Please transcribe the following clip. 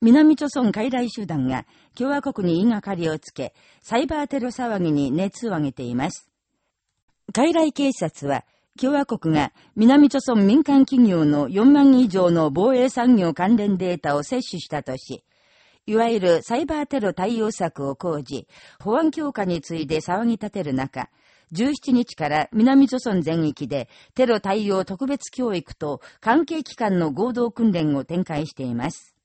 南朝村傀来集団が共和国に言いがかりをつけ、サイバーテロ騒ぎに熱を上げています。傀来警察は、共和国が南朝村民間企業の4万以上の防衛産業関連データを摂取したとし、いわゆるサイバーテロ対応策を講じ、保安強化に次いで騒ぎ立てる中、17日から南朝村全域でテロ対応特別教育と関係機関の合同訓練を展開しています。